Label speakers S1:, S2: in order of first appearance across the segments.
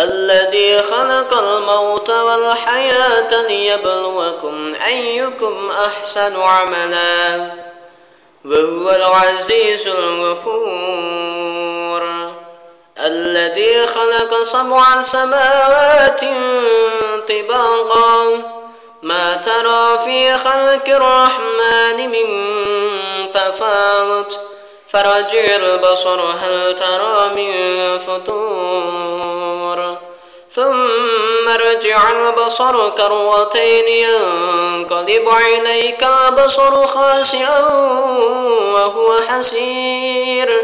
S1: الذي خلق الموت والحياة ليبلوكم أيكم أحسن عملا. وهو العزيز الغفور. الذي خلق سبع سماوات طباقا. ما ترى في خلق الرحمن من تفاوت. فرجع البصر هل ترى من فطور ثم ارجع البصر كروتين ينقلب إليك البصر خاسئا وهو حسير.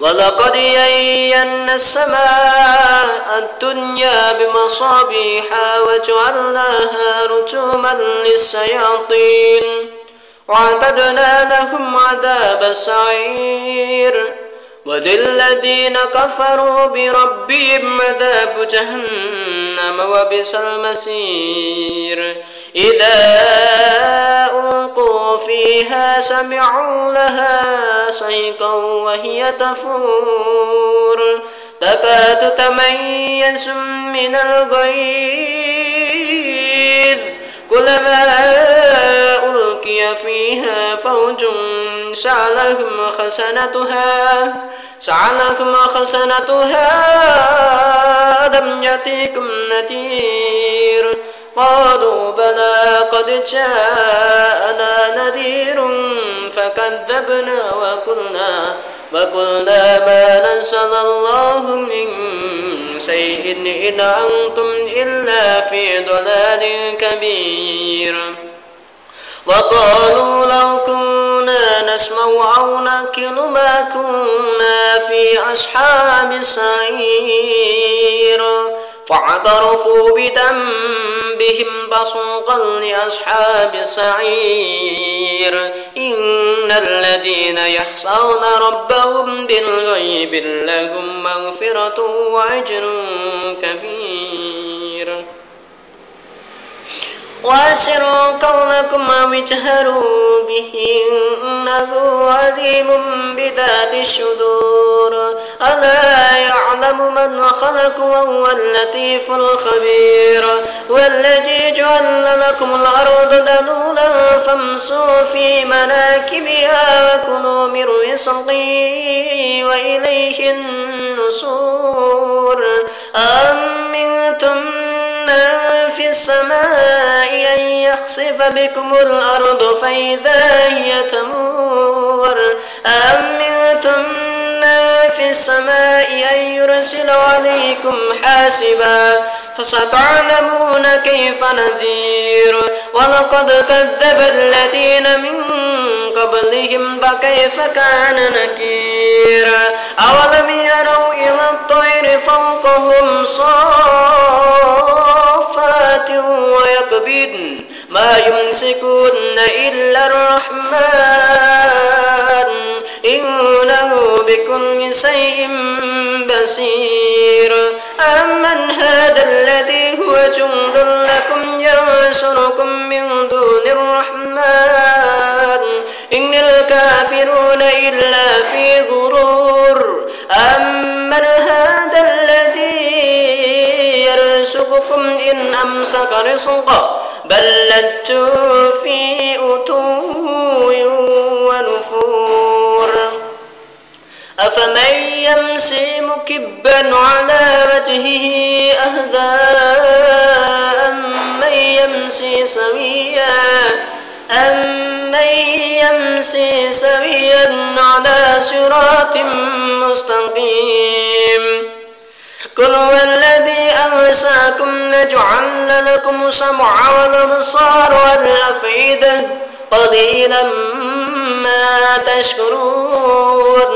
S1: ولقد يينا السماء الدنيا بمصابيح وجعلناها رجوما للشياطين. وعتدنا لهم عذاب السعير. وللذين كفروا بربهم عذاب جهنم وبئس المسير إذا ألقوا فيها سمعوا لها صيقا وهي تفور. تكاد تميز من الغيظ. كلما ألقي فيها فوج سألهم خسنتها سألهم خسنتها لم يأتكم نذير؟ قالوا بلى قد جاءنا نذير فكذبنا وقلنا وقلنا ما نزل الله من شيء إن أنتم إلا في ضلال كبير. وقالوا لو كنا نسمع أو نأكل ما كنا في أصحاب السعير. فاعترفوا بذنبهم فسوقا لأصحاب السعير. إن الذين يخشون ربهم بالغيب لهم مغفرة وأجر كبير. وأسروا قولكم أو اجهروا به إنه عليم بذات الصدور. ألا يعلم من خلق وهو اللطيف الخبير. والذي جعل لكم الأرض ذلولا فامسوا في مناكبها وكلوا من رزقه وإليه النشور. أمنتم من في السماء أن يخسف بكم الأرض فإذا هي تمور. أمنتم من في السماء أن يرسل عليكم حاسبا فستعلمون كيف نذير. ولقد كذب الذين من قبلهم فكيف كان نكير. أولم يروا إلى الطير فوقهم صافات ويقبضن ما يمسكون إلا الرحمن. إنه بكل شيء بصير. أمن هذا الذي هو جند لكم ينصركم من دون الرحمن. إن الكافرون إلا في غرور. أمن هذا الذي يرزقكم إن أمسك رزقه. بل لجوا في أتو ونفور. أفمن يمشي مكبا على وجهه أهدى أمن يمشي سويا؟ أمن يمشي سويا على صراط مستقيم؟ قل هو الذي أنساكم نجعل لكم سمع والأبصار والأفئدة قليلا ما تشكرون.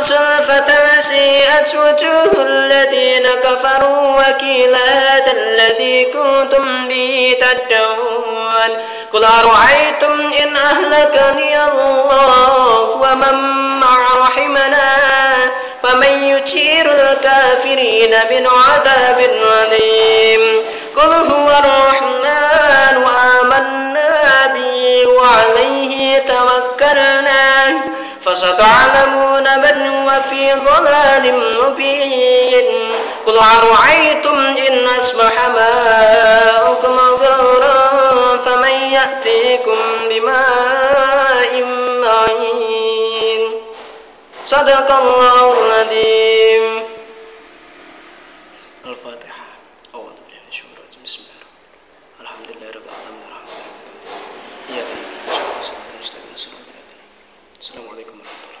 S1: زلفة سيئت وجوه الذين كفروا وكيل هذا الذي كنتم به تدعون قل أرأيتم إن أهلكني الله ومن مع رحمنا فمن يجير الكافرين من عذاب أليم قل هو الرحمن آمنا به وعليه توكلنا فستعلمون من هو في ضلال مبين. قل أرأيتم إن أصبح ماؤكم غورا فمن يأتيكم بماء معين. صدق الله العظيم الفاتحة أعوذ بالله من الشيطان الرجيم بسم الله الرحمن الرحيم الحمد لله رب العالمين الرحمن الرحيم إياك نعبد وإياك نستعين اهدنا المستقيم صراط الذين السلام عليكم ورحمة الله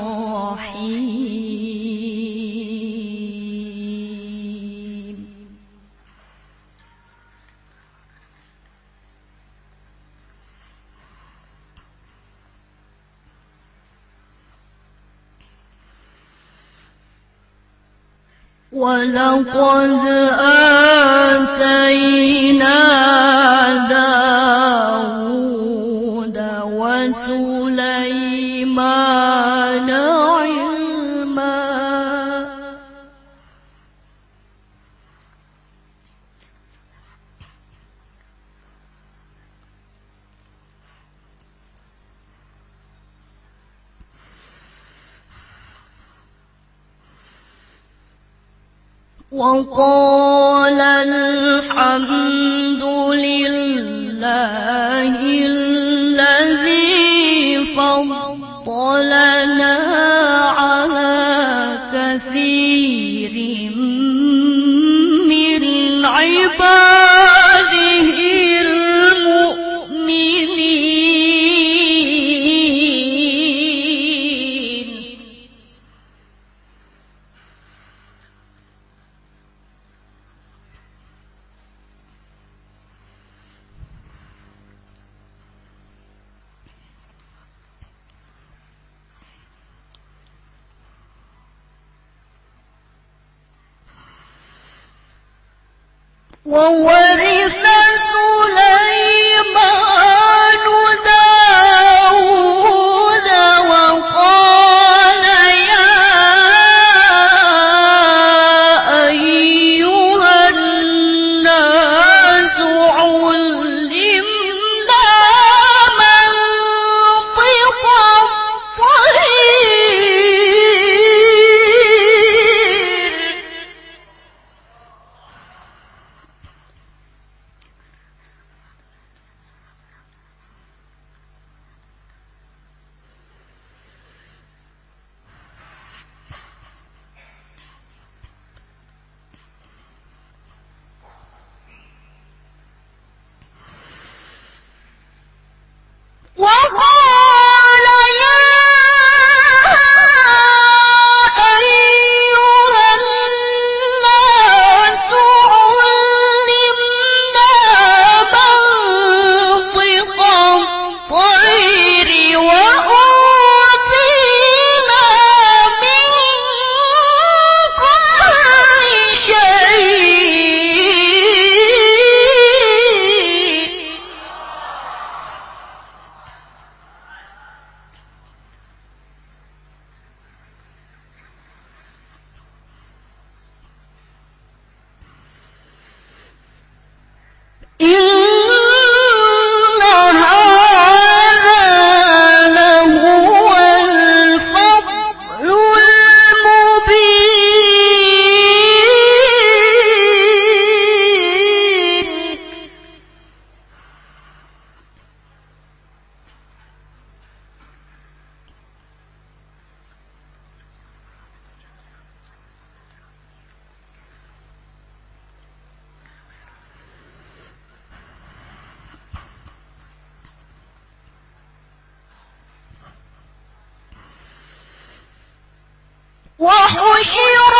S2: ولقد آتينا داود وسليمان وقال الحمد لله الذي فضلنا وورث 修。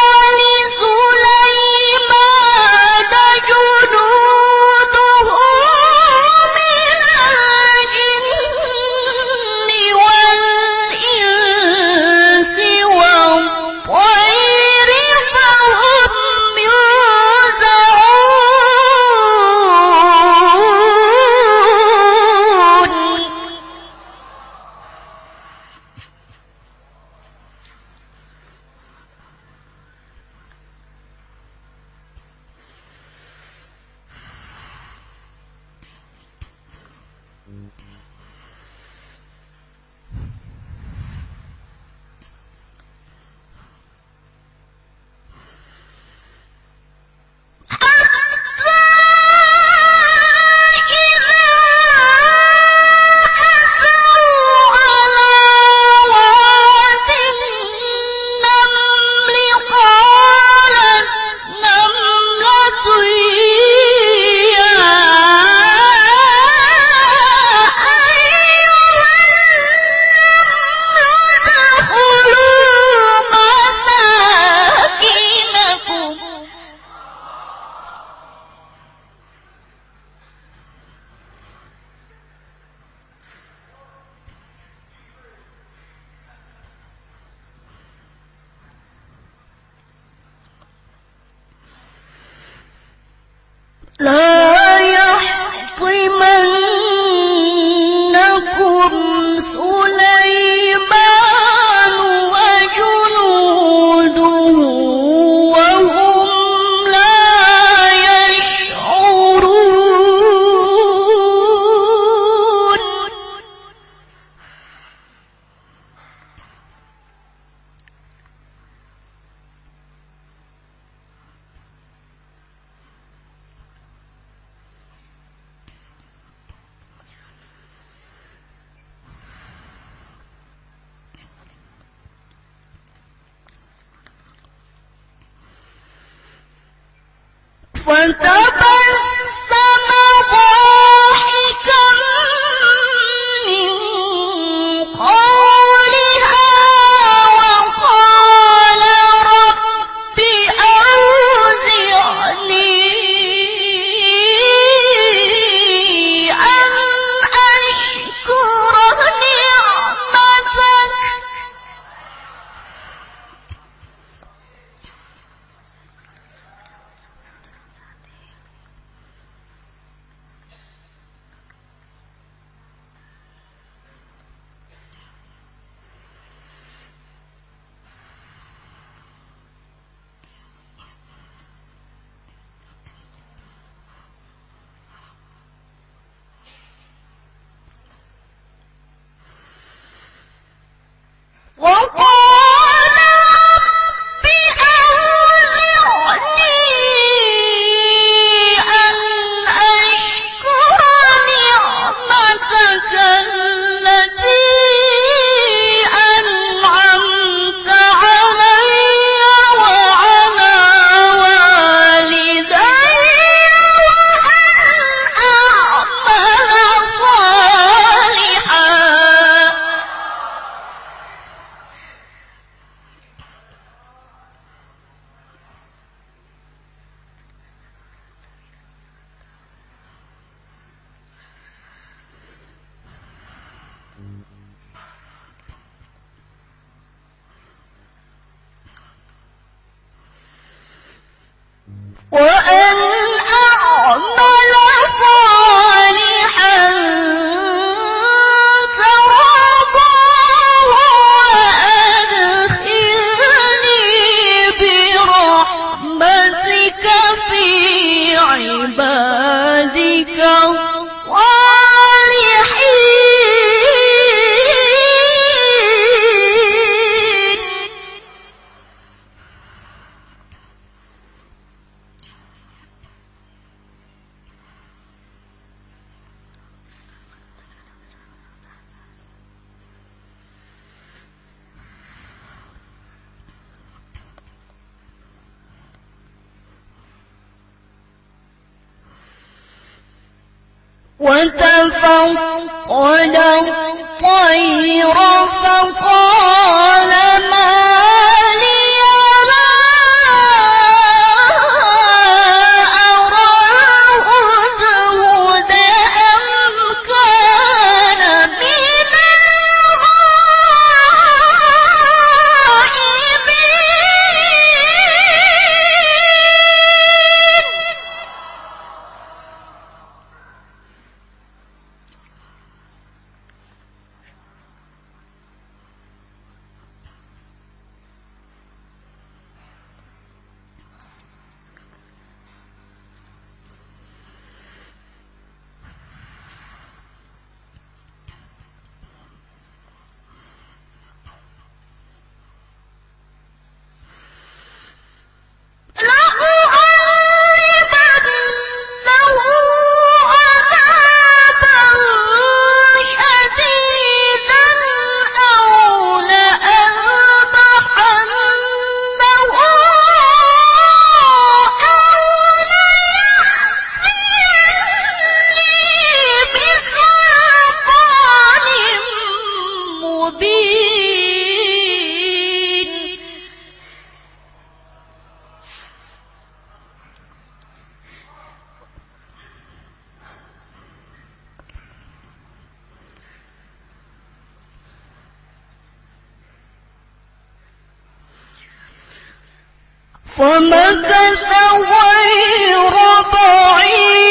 S2: وتفقد الطير فقال فمكث غير بعيد.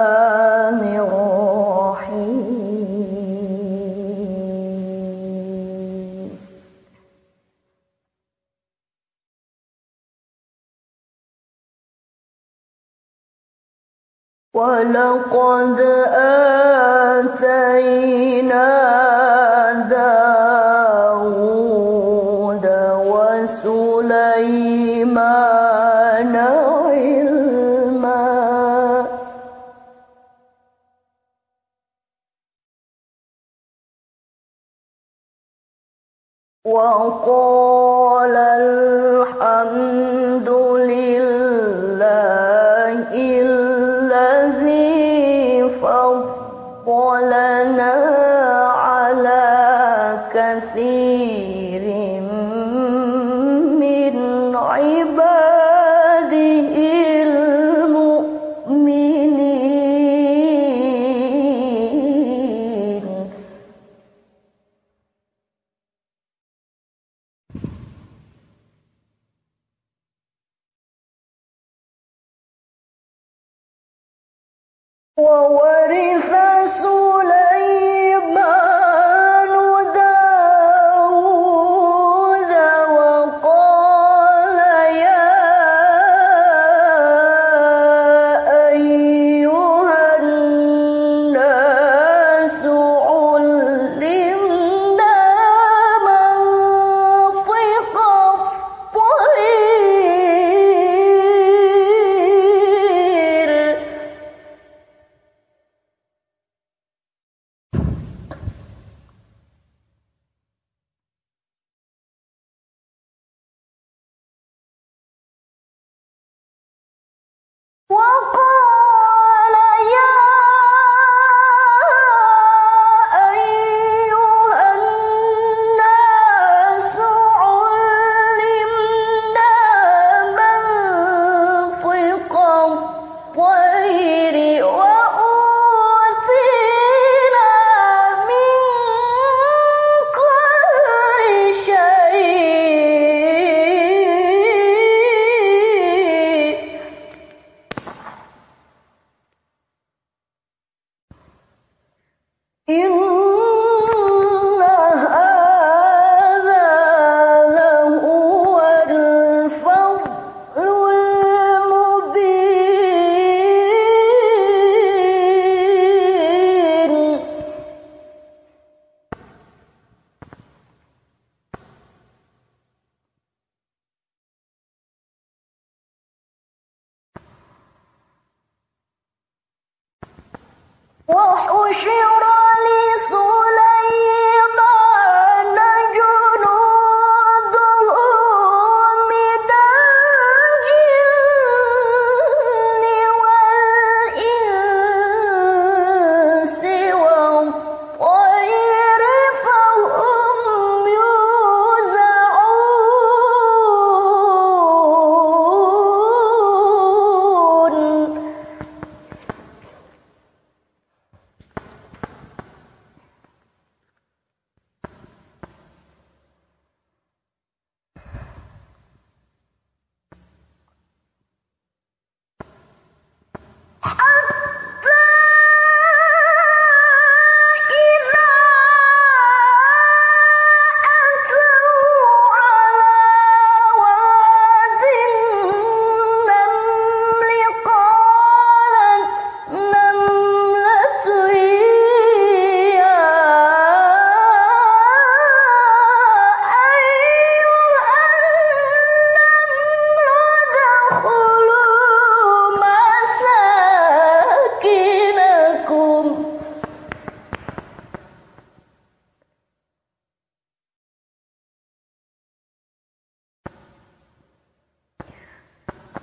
S2: لقد أ Oh.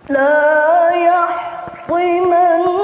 S2: لا يحطمنكم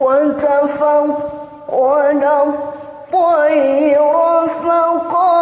S2: وتفقد الطير فقال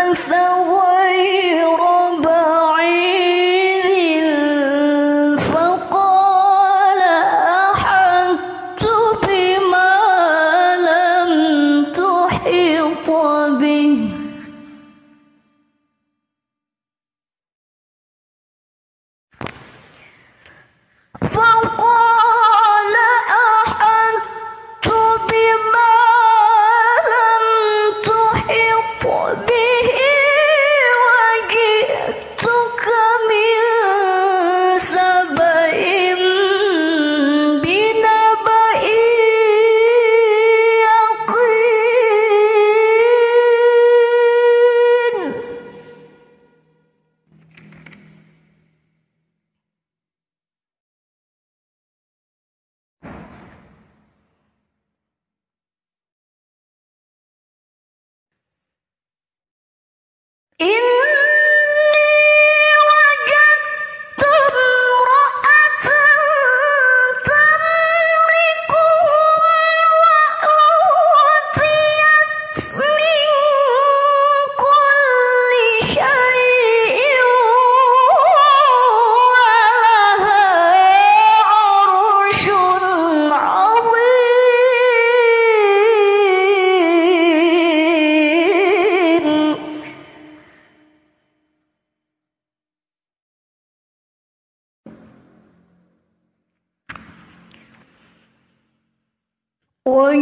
S2: فمكث